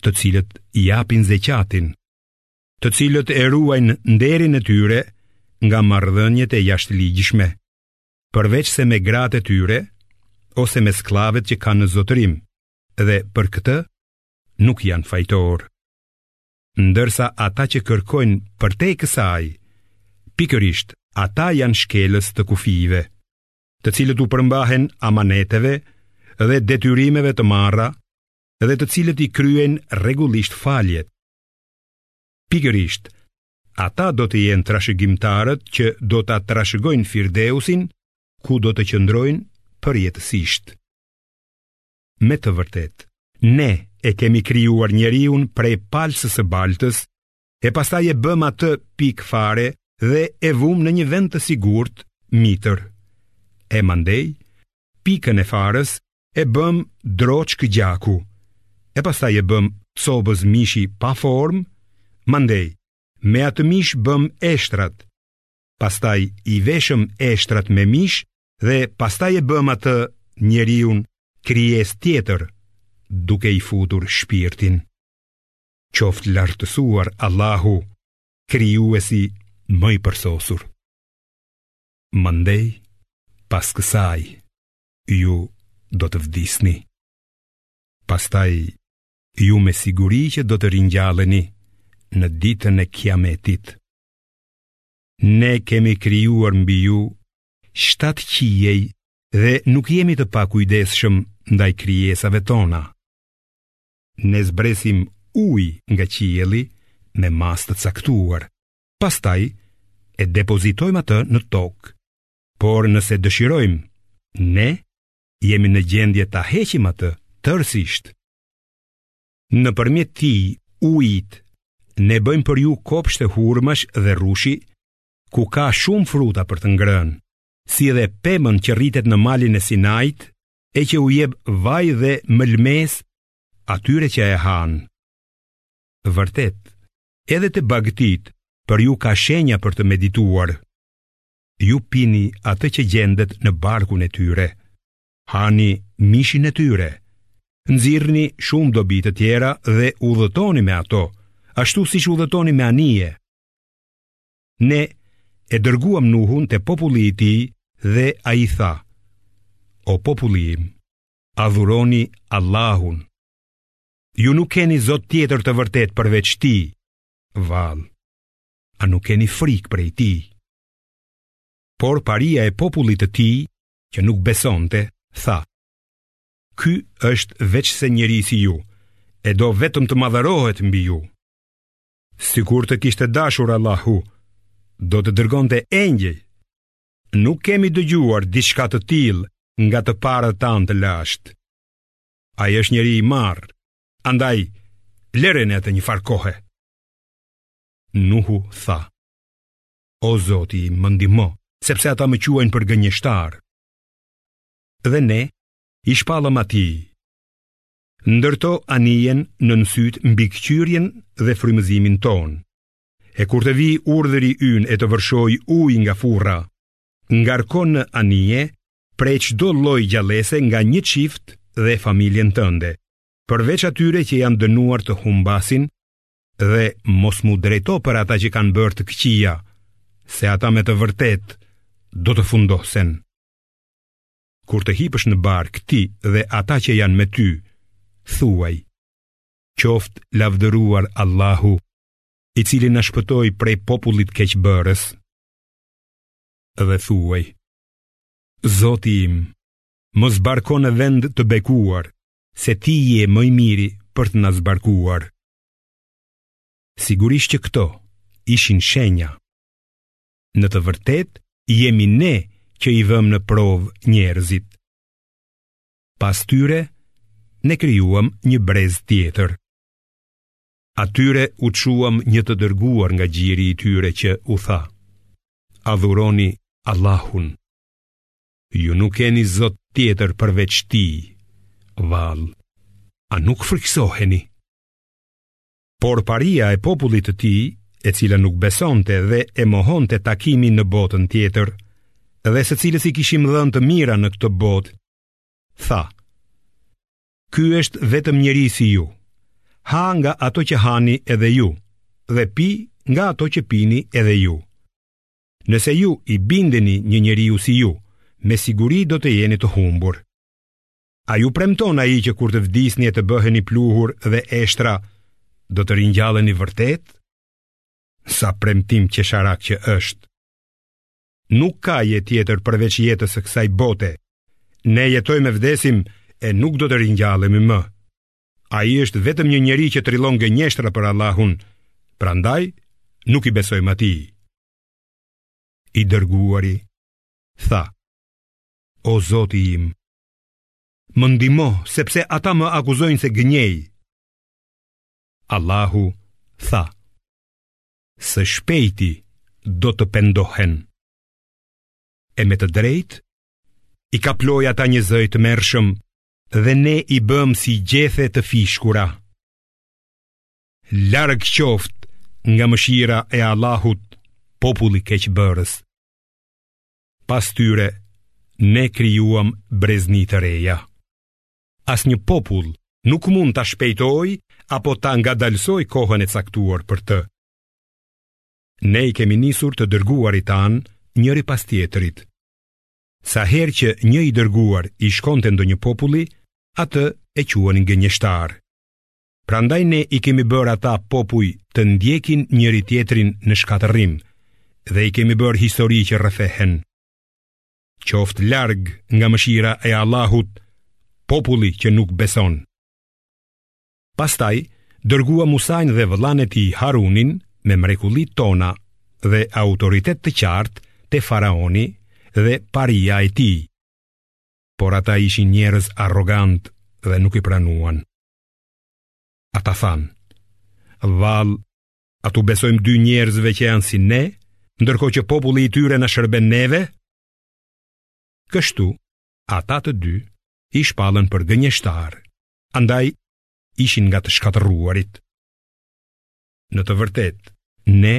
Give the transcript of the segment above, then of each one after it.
të cilët i japin zeqatin, të cilët e ruajnë nderin e tyre nga marrëdhëniet e jashtëligjshme, përveç se me gratë e tyre ose me skllavet që kanë në zotërim dhe për këtë nuk janë fajtorë. Ndërsa ata që kërkojnë përtej kësaj, pikërisht ata janë shkelës të kufijve, të cilët u përmbahen amaneteve dhe detyrimeve të marra dhe të cilët i kryen rregullisht faljet. Pikërisht, ata do të jenë trashëgimtarët që do ta trashëgojnë Firdeusin, ku do të qëndrojnë përjetësisht. Me të vërtetë, ne e kemi krijuar njeriun prej palcës së baltës e pastaj e bëmë atë pikë fare dhe e vumë në një vend të sigurt, mitër. E mandej, pikën e farës e bëmë droçkë gjaku, e pastaj e bëmë copëz mishi pa formë, mandej, me atë mish bëmë eshtrat, pastaj i veshëm eshtrat me mish dhe pastaj e bëmë atë njeriun krijesë tjetër, duke i futur shpirtin. qoftë lartësuar Allahu, krijuesi më i përsosur. Mandej, pas kësaj, ju do të vdisni. Pastaj, ju me siguri që do të ringjalleni në ditën e kiametit. Ne kemi krijuar mbi ju shtatë qiej dhe nuk jemi të pakujdesshëm ndaj krijesave tona. Ne zbresim ujë nga qielli me masë të caktuar, pastaj e depozitojmë atë në tokë. Por nëse dëshirojmë, ne jemi në gjendje ta heqim atë tërësisht. Nëpërmjet tij ujit ne bëjmë për ju kopshte hurmash dhe rrushi ku ka shumë fruta për të ngrënë, si dhe pemën që rritet në malin e Sinait e që u jep vaj dhe mëlmesë atyre që e hanë. Vërtet, edhe te bagëtitë për ju ka shenja për të medituar. Ju pini atë që gjendet në barkun e tyre. Hani mishin e tyre. Nxirrni shumë dobi të tjera dhe udhëtoni me ato, ashtu siç udhëtoni me anije. Ne e dërguam Nuhun te populli i tij dhe ai tha: O populli im, adhuroni Allahun. Ju nuk keni Zot tjetër të vërtetë përveç Tij. Vallë, a nuk keni frikë prej Tij? Por paria e popullit të tij, që nuk besonte, tha: Ky është veçse njeri si ju, e do vetëm të madhërohet mbi ju. Sikur të kishte dashur Allahu, do të dërgonte engjëj. Nuk kemi dëgjuar diçka të tillë nga të parët tanë të lashtë. Ai është njeri i marrë, andaj lëreni atë njëfarë kohe. Nuhu tha, o Zoti im, më ndihmo, sepse ata më quajnë për gënjeshtar. Dhe ne, i shpallëm atij, Ndërto anijen nën sytë, mbikëqyrjen dhe frymëzimin tonë. E kur të vijë urdhri ynë e të vërshojë ujë nga furra, ngarko në anije prej çdo lloj gjallese nga një çift dhe familjen tënde, përveç atyre që janë dënuar të humbasin dhe mos m'u drejto për ata që kanë bërë të këqija, se ata me të vërtetë do të fundosen. kur të hipësh në barkë ti dhe ata që janë me ty, thuaj, qoftë lavdëruar Allahu, i cili na shpëtoi prej popullit keqbërës, dhe thuaj, Zoti im, më zbarko në vend të bekuar, se ti je më i miri për të na zbarkuar. Sigurisht që këto ishin shenja, në të vërtetë jemi ne që i vëmë në provë njerëzit. Pas tyre, ne krijuam një brez tjetër. Atyre u çuam një të dërguar nga gjiri i tyre që u tha, adhuroni Allahun. Ju nuk keni zot tjetër përveç tij, vallë, a nuk frikësoheni? Por paria e popullit të tij, e cila nuk besonte dhe e mohonte takimin në botën tjetër, dhe së cilës i kishim dhënë të mira në këtë botë, tha: Ky është vetëm njeri si ju. Ha nga ato që hani edhe ju dhe pi nga ato që pini edhe ju. Nëse ju i bindeni një njeriu si ju, me siguri do të jeni të humbur. A ju premton ai që kur të vdisni e të bëheni pluhur dhe eshtra, do të ringjalleni vërtet? Sa premtim qesharak që është. Nuk ka jetë tjetër përveç jetës së kësaj bote. Ne jetojmë e vdesim e nuk do të ringjallemi më. Ai është vetëm një njeri që trillon gënjeshtra për Allahun. Prandaj nuk i besojmë atij. I dërguari tha: O Zoti im, Më ndihmo, sepse ata më akuzojnë se gënjej. Allahu tha, së shpejti do të pendohen. E me të drejtë, i kaploi ata një zë i tmerrshëm dhe ne i bëmë si gjethe të fishkura. Larg qoftë nga mëshira e Allahut populli keqbërës. Pas tyre, ne krijuam brezni të reja. Asnjë popull nuk mund ta shpejtojë apo ta ngadalësojë kohën e caktuar për të. Ne i kemi nisur të dërguarit tanë njëri pas tjetrit. Sa herë që një i dërguar i shkonte ndonjë populli, atë e quanin gënjeshtar. Prandaj ne i kemi bërë ata popuj të ndjekin njëri-tjetrin në shkatërrim dhe i kemi bërë histori që rrëfehen. Qoftë larg nga mëshira e Allahut populli që nuk beson. Pastaj dërguam Musain dhe vëllanë e tij Harunin me mrekullitë tona dhe autoritet të qartë te faraoni dhe paria e tij. Por ata ishin njerëz arrogantë dhe nuk i pranuan. Ata thanë, Vallë, a t'u besojmë dy njerëzve që janë si ne, ndërkohë që populli i tyre na shërben neve? Kështu, ata të dy i shpallën për gënjeshtarë, andaj ishin nga të shkatërruarit. Në të vërtetë, ne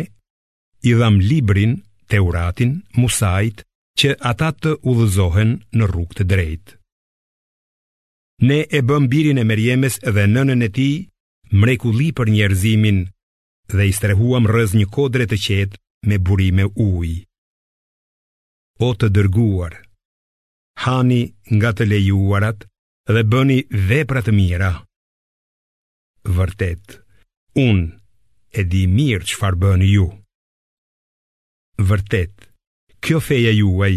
i dhamë librin, Teuratin, Musait, që ata të udhëzohen në rrugë të drejtë. Ne e bëmë birin e Merjemes dhe nënën e tij mrekulli për njerëzimin dhe i strehuam rrëzë një kodre të qetë me burime uji. O të dërguar, hani nga të lejuarat dhe bëni vepra të mira. Vërtet, unë e di mirë çfarë bëni ju. Vërtet, kjo feja juaj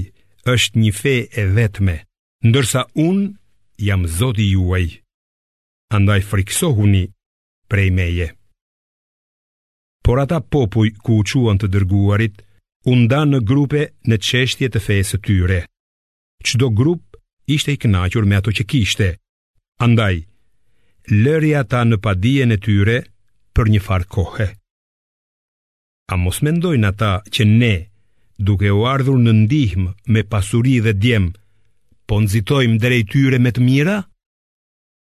është një fe e vetme, ndërsa unë jam zoti juaj. Andaj frikësohuni prej meje. Por ata popuj ku u çuan të dërguarit, u ndanë në grupe në çështje të fesë së tyre. Çdo grup ishte i kënaqur me ato që kishte. Andaj, lëri ata në padijen e tyre për njëfarë kohe. A mos mendojnë ata që ne, duke u ardhur në ndihmë me pasuri dhe djem, po nxitojmë drejt tyre me të mira?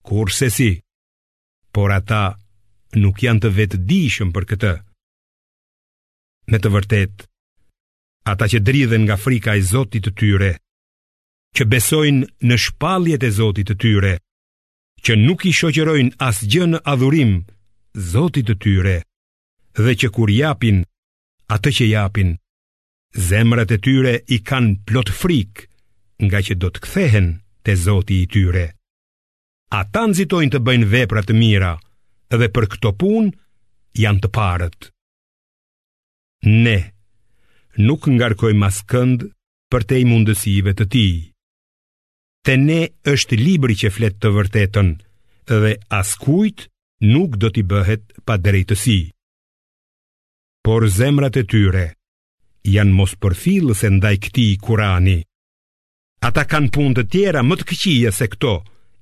Kurrsesi, por ata nuk janë të vetëdijshëm për këtë. Me të vërtetë, ata që dridhen nga frika e Zotit të tyre, që besojnë në shpalljet e Zotit të tyre, që nuk i shoqërojnë asgjë në adhurim Zotit të tyre, dhe që kur japin atë që japin, zemrat e tyre i kanë plot frikë ngaqë do të kthehen te Zoti i tyre. Ata nxitojnë të bëjnë vepra të mira dhe për këto punë janë të parët. Ne nuk ngarkojmë askënd përtej mundësive të tij. Te ne është libri që flet të vërtetën dhe askujt nuk do t'i bëhet padrejtësi. Por zemrat e tyre janë mospërfillëse ndaj këtij Kurani. Ata kanë punë të tjera më të këqija se këto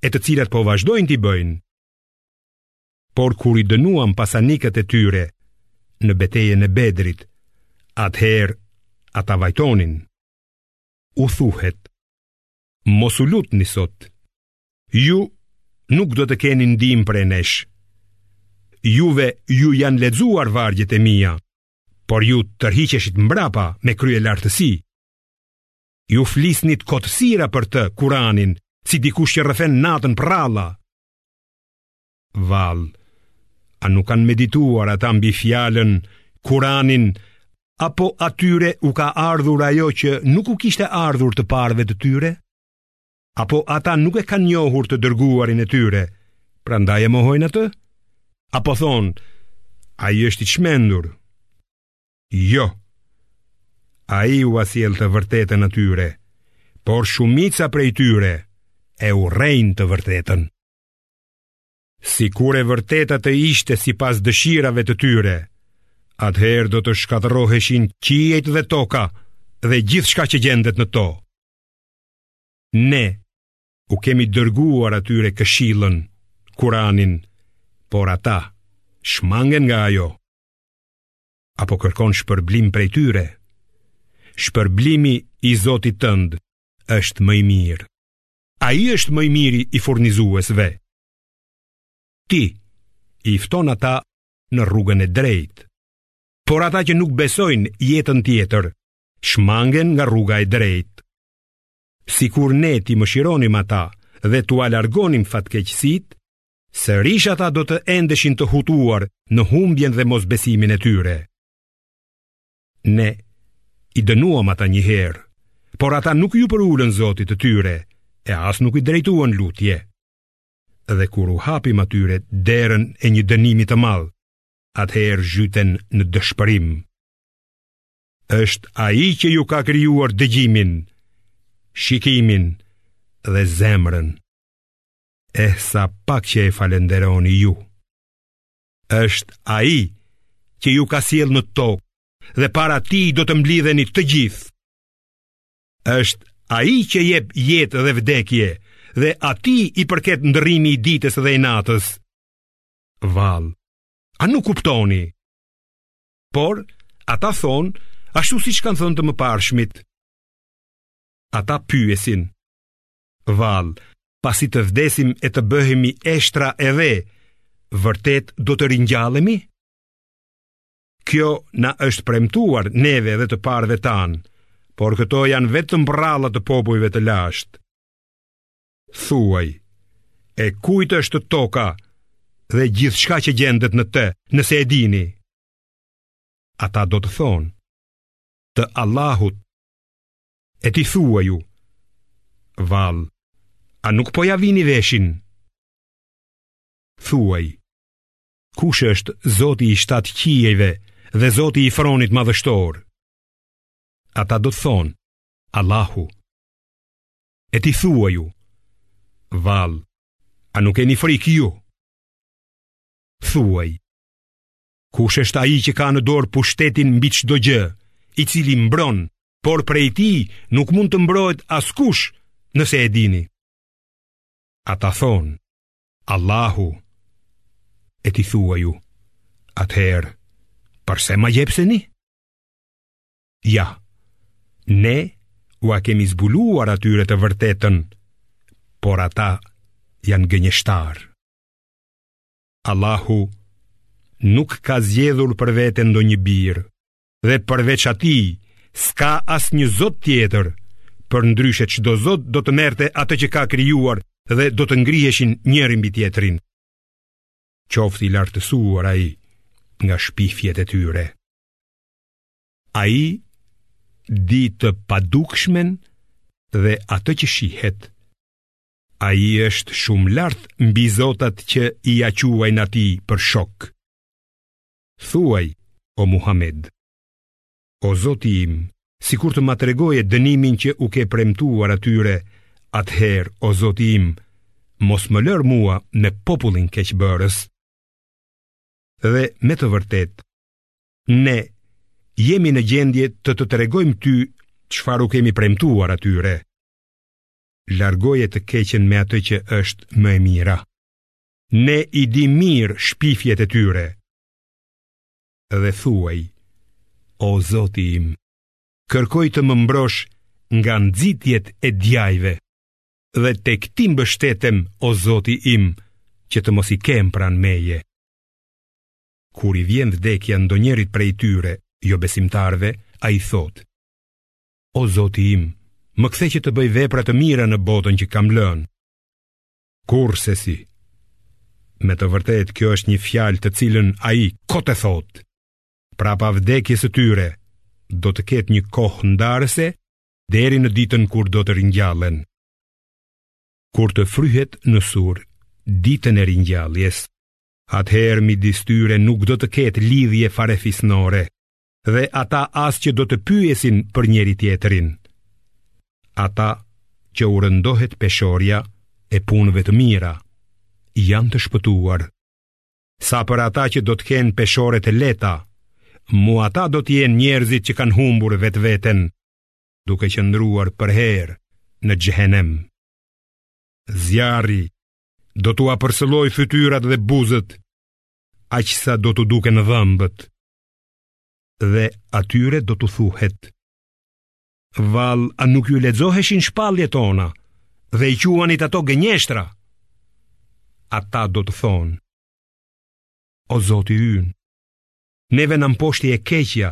e të cilat po vazhdojnë t'i bëjnë. Por kur i dënuam pasanikët e tyre në betejën e Bedrit, atëherë ata vajtonin. U thuhet, Mos u lutni sot. Ju nuk do të keni ndihmë prej nesh. Juve ju janë lexuar vargjet e mia, por ju tërhiqeshit mbrapa me kryelartësi. Ju flisnit kotësira për të Kur'anin, si dikush që rrëfen natën përralla. Vallë, a nuk kanë medituar ata mbi fjalën, Kuranin, apo atyre u ka ardhur ajo që nuk u kishte ardhur të parëve të tyre? Apo ata nuk e kanë njohur të dërguarin e tyre, prandaj e mohojnë atë? Apo thonë, ai është i çmendur? Jo, ai ua sjell të vërtetën atyre, por shumica prej tyre e urrejnë të vërtetën. Sikur e vërteta të ishte sipas dëshirave të tyre, atëherë do të shkatërroheshin qiejt dhe toka dhe gjithçka që gjendet në to. Ne u kemi dërguar atyre këshillën, Kuranin, por ata shmangen nga ajo. Apo kërkon shpërblim prej tyre? Shpërblimi i Zotit tënd është më i mirë. Ai është më i miri i furnizuesve. Ti i fton ata në rrugën e drejtë. Por ata që nuk besojnë jetën tjetër, shmangen nga rruga e drejtë. Sikur ne t'i mëshironim ata dhe t'ua largonim fatkeqësitë, sërish ata do të endeshin të hutuar në humbjen dhe mosbesimin e tyre. Ne i dënuam ata një herë, por ata nuk iu përulën Zotit të tyre e as nuk i drejtuan lutje. Dhe kur u hapim atyre derën e një dënimi të madh, atëherë zhyten në dëshpërim. Është ai që ju ka krijuar dëgjimin, shikimin dhe zemrën. Eh sa pak që e falënderoni ju. Është ai që ju ka sjellë në tokë dhe para tij do të mblidheni të gjithë. Është ai që jep jetë dhe vdekje dhe atij i përket ndërrimi i ditës dhe i natës. Vallë, a nuk kuptoni? Por, ata thonë, ashtu siç kanë thënë të mëparshmit. Ata pyesin, Vallë, pasi të vdesim e të bëhemi eshtra e dhe, vërtet do të ringjallemi? Kjo na është premtuar neve dhe të parëve tanë, por këto janë vetëm përralla të popujve të lashtë. Thuaj, e kujt është toka dhe gjithçka që gjendet në të, nëse e dini? Ata do të thonë, të Allahut, E ti thuaju: Vallë, a nuk po ia vini veshin? Thuaj Kush është Zoti i shtatë qiejve Dhe Zoti i Fronit madhështor Ata do të thonë Allahu E ti thuaju: Vallë, a nuk keni frikë ju? Thuaj Kush është ai që ka në dorë pushtetin mbi çdo gjë, i cili mbron, por prej tij nuk mund të mbrohet askush, nëse e dini. Ata thonë, Allahu e ti thuaju. Atëherë, përse magjepseni? Ja, ne ua kemi zbuluar atyre të vërtetën, por ata janë gënjeshtarë. Allahu nuk ka zgjedhur për vete ndonjë bir dhe përveç atij s'ka asnjë zot tjetër, përndryshe çdo zot do të merrte atë që ka krijuar dhe do të ngriheshin njëri mbi tjetrin. Qoftë i lartësuar ai nga shpifjet e tyre. Ai di të padukshmen dhe atë që shihet. Ai është shumë lart mbi zotat që ia quajnë atij për shokë Thuaj, o Muhamed O zoti im, sikur të ma tregoje dënimin që u ke premtuar atyre Atëherë, o zoti im, mos më lër mua me popullin keqbërës Dhe me të vërtetë, ne jemi në gjendje të të tregojmë ty çfarë u kemi premtuar atyre largoje të keqen me atë që është më e mira. Ne i dimë mirë shpifjet e tyre. Dhe thuaj, o zoti im, kërkoj të më mbrosh nga nxitjet e djajve, dhe tek ti mbështetem o zoti im, që të mos i kem pranë meje. Kur i vjen vdekja ndonjërit prej tyre, jobesimtarëve, ai thotë, O Zoti im, më kthe që të bëj vepra të mira në botën që kam lënë. Kurrsesi. Me të vërtetë, kjo është një fjalë të cilën ai kot e thotë. Prapa vdekjes së tyre, do të ketë një kohë ndarëse, deri në ditën kur do të ringjallen. Kur të fryhet në sur, ditën e ringjalljes, atëherë midis tyre nuk do të ketë lidhje farefisnore, dhe ata as që do të pyesin për njëri-tjetrin. Ata që u rëndohet peshorja e punëve të mira, janë të shpëtuar. Sa për ata që do të kenë peshore të lehta, mu ata do të jenë njerëzit që kanë humbur vetveten, duke qëndruar përherë në xhehenem. Zjarri do t'ua përcëllojë fytyrat dhe buzët, aq sa do t'u duken dhëmbët Dhe atyre do t'u thuhet, Vallë, a nuk ju lexoheshin shpalljet tona, dhe i quanit ato gënjeshtra? Ata do të thonë, O Zoti ynë, neve na mposhti e keqja,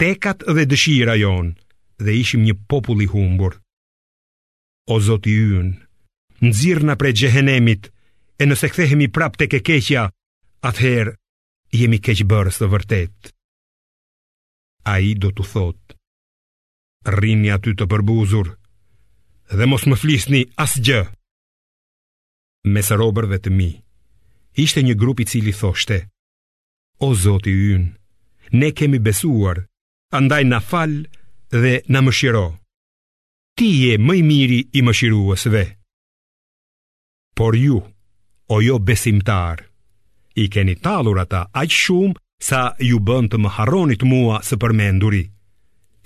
tekat dhe dëshira jonë, dhe ishim një popull i humbur. O Zoti ynë, nxirrna prej xhehenemit, e nëse kthehemi prapë tek e keqja, atëherë jemi keqbërës të vërtetë. Ai do t'u thotë, rrini aty të përbuzur, dhe mos më flisni asgjë. Mes robërve të mi, ishte një grup i cili thoshte, o zoti ynë, ne kemi besuar, andaj na fal dhe na mëshiro. Ti je më i miri i mëshiruesve. Por ju, o jobesimtarë, i keni tallur ata aq shumë sa ju bënë të më harronit mua së përmenduri,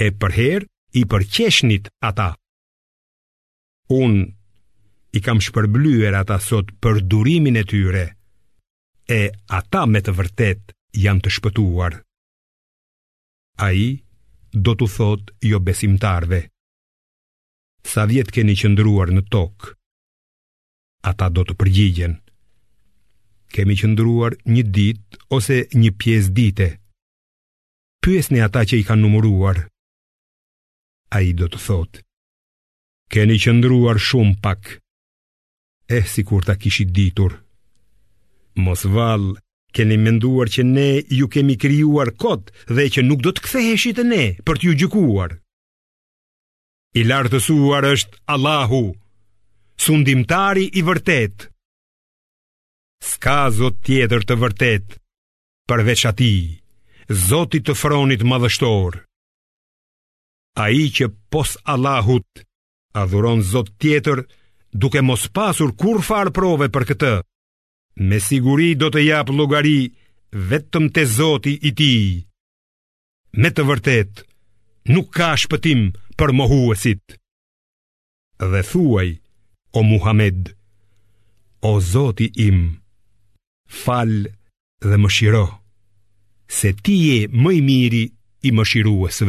e përherë i përqeshnit ata. Unë i kam shpërblyer ata sot për durimin e tyre, e ata me të vërtetë janë të shpëtuar. Ai do t'u thotë jobesimtarëve, sa vjet keni qëndruar në tokë, Ata do të përgjigjen, kemi qëndruar një ditë ose një pjesë dite, pyesni ata që i kanë numëruar. Ai do të thotë, keni qëndruar shumë pak, eh sikur ta kishit ditur. Mos vallë, keni menduar që ne ju kemi krijuar kot dhe që nuk do të ktheheshit te ne për t'ju gjykuar. I lartësuar është Allahu, sundimtari i vërtetë. S'ka zot tjetër të vërtetë, përveç atij, zotit të fronit madhështor. Ai që pos Allahut, adhuron zot tjetër, duke mos pasur kurrfarë prove për këtë, me siguri do të japë llogari vetëm te zoti i tij. Me të vërtetë Nuk ka shpëtim për mohuesit Dhe thuaj O Muhamed O Zoti im Fal dhe mëshiro Se ti je më i miri i mëshiruesve